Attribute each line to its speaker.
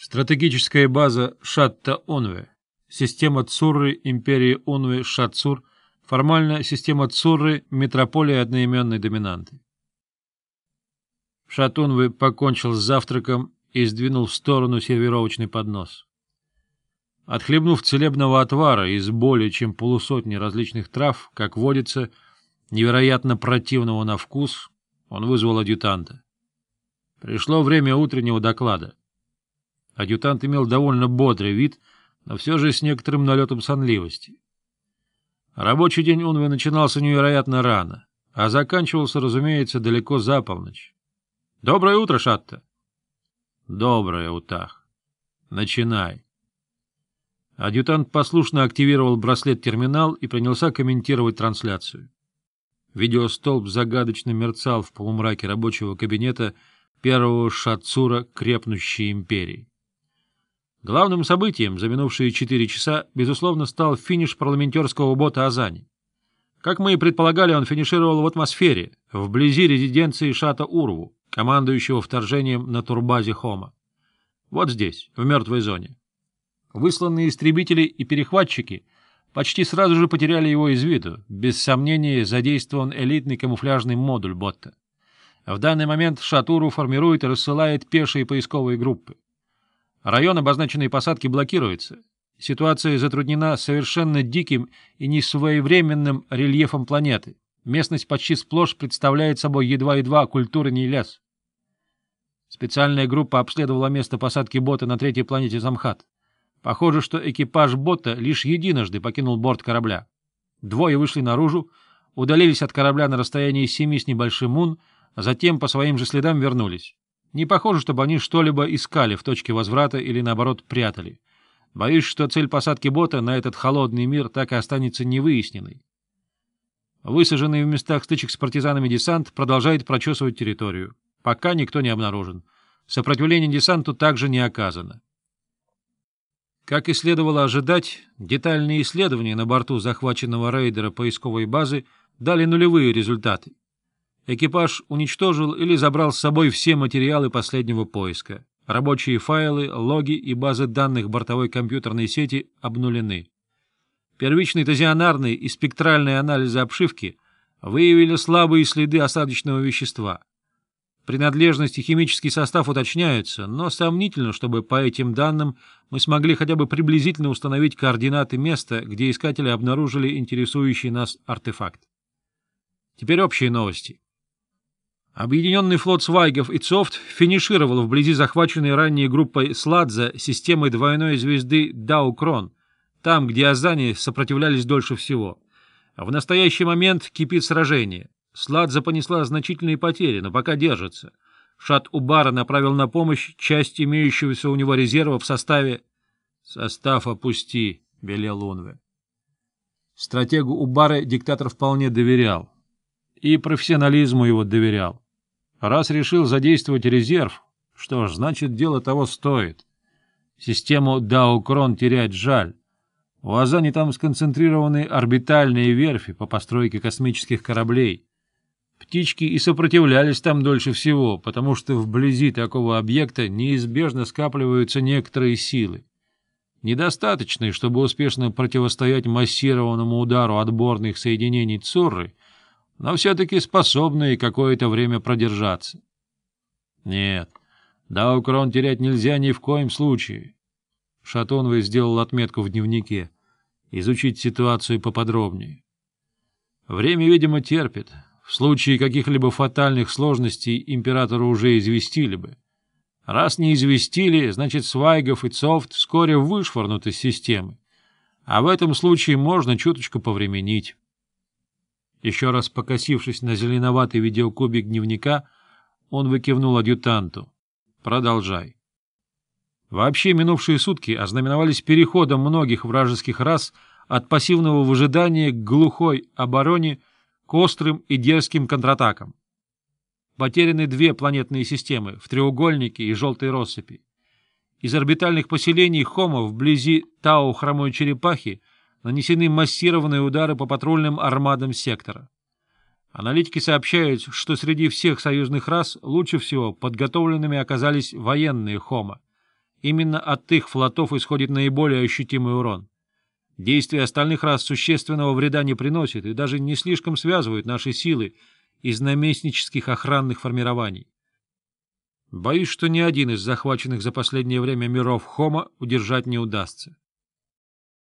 Speaker 1: Стратегическая база Шатта-Онве, система Цурры империи Онве-Шатцур, формально система Цурры метрополии одноименной доминанты. Шатунвы покончил с завтраком и сдвинул в сторону сервировочный поднос. Отхлебнув целебного отвара из более чем полусотни различных трав, как водится, невероятно противного на вкус, он вызвал адъютанта. Пришло время утреннего доклада. Адъютант имел довольно бодрый вид, но все же с некоторым налетом сонливости. Рабочий день Унве начинался невероятно рано, а заканчивался, разумеется, далеко за полночь. — Доброе утро, Шатта! — Доброе, Утах. Начинай. Адъютант послушно активировал браслет-терминал и принялся комментировать трансляцию. Видеостолб загадочно мерцал в полумраке рабочего кабинета первого шатсура крепнущей империи. Главным событием за минувшие четыре часа, безусловно, стал финиш парламентерского бота Азани. Как мы и предполагали, он финишировал в атмосфере, вблизи резиденции Шата Урву, командующего вторжением на турбазе Хома. Вот здесь, в мертвой зоне. Высланные истребители и перехватчики почти сразу же потеряли его из виду. Без сомнения, задействован элитный камуфляжный модуль Ботта. В данный момент Шатуру формирует и рассылает пешие поисковые группы. Район, обозначенный посадки, блокируется. Ситуация затруднена совершенно диким и несвоевременным рельефом планеты. Местность почти сплошь представляет собой едва-едва культурный лес. Специальная группа обследовала место посадки бота на третьей планете Замхат. Похоже, что экипаж бота лишь единожды покинул борт корабля. Двое вышли наружу, удалились от корабля на расстоянии семи с небольшим мун, а затем по своим же следам вернулись. Не похоже, чтобы они что-либо искали в точке возврата или, наоборот, прятали. Боюсь, что цель посадки бота на этот холодный мир так и останется невыясненной. Высаженный в местах стычек с партизанами десант продолжает прочесывать территорию. Пока никто не обнаружен. Сопротивление десанту также не оказано. Как и следовало ожидать, детальные исследования на борту захваченного рейдера поисковой базы дали нулевые результаты. Экипаж уничтожил или забрал с собой все материалы последнего поиска. Рабочие файлы, логи и базы данных бортовой компьютерной сети обнулены. Первичный тазионарный и спектральный анализы обшивки выявили слабые следы осадочного вещества. Принадлежность и химический состав уточняются, но сомнительно, чтобы по этим данным мы смогли хотя бы приблизительно установить координаты места, где искатели обнаружили интересующий нас артефакт. Теперь общие новости. Объединенный флот Свайгов и Цофт финишировал вблизи захваченной ранее группой Сладза системой двойной звезды Даукрон, там, где Азани сопротивлялись дольше всего. В настоящий момент кипит сражение. Сладза понесла значительные потери, но пока держится. Шат-Убара направил на помощь часть имеющегося у него резерва в составе... — Состав опусти, — велел Унве. Стратегу Убары диктатор вполне доверял. И профессионализму его доверял. Раз решил задействовать резерв, что ж, значит, дело того стоит. Систему Даукрон терять жаль. У Азани там сконцентрированы орбитальные верфи по постройке космических кораблей. Птички и сопротивлялись там дольше всего, потому что вблизи такого объекта неизбежно скапливаются некоторые силы. Недостаточные, чтобы успешно противостоять массированному удару отборных соединений Цурры — но все-таки способные какое-то время продержаться. Нет, да Даукрон терять нельзя ни в коем случае. Шатонвый сделал отметку в дневнике. Изучить ситуацию поподробнее. Время, видимо, терпит. В случае каких-либо фатальных сложностей императора уже известили бы. Раз не известили, значит, Свайгов и Цофт вскоре вышвырнут из системы. А в этом случае можно чуточку повременить. Еще раз покосившись на зеленоватый видеокубик дневника, он выкивнул адъютанту. «Продолжай». Вообще минувшие сутки ознаменовались переходом многих вражеских рас от пассивного выжидания к глухой обороне, к острым и дерзким контратакам. Потеряны две планетные системы в треугольнике и желтой россыпи. Из орбитальных поселений Хома вблизи Тау-хромой черепахи — нанесены массированные удары по патрульным армадам сектора. Аналитики сообщают, что среди всех союзных рас лучше всего подготовленными оказались военные «Хома». Именно от их флотов исходит наиболее ощутимый урон. Действия остальных рас существенного вреда не приносят и даже не слишком связывают наши силы из наместнических охранных формирований. Боюсь, что ни один из захваченных за последнее время миров Хома удержать не удастся.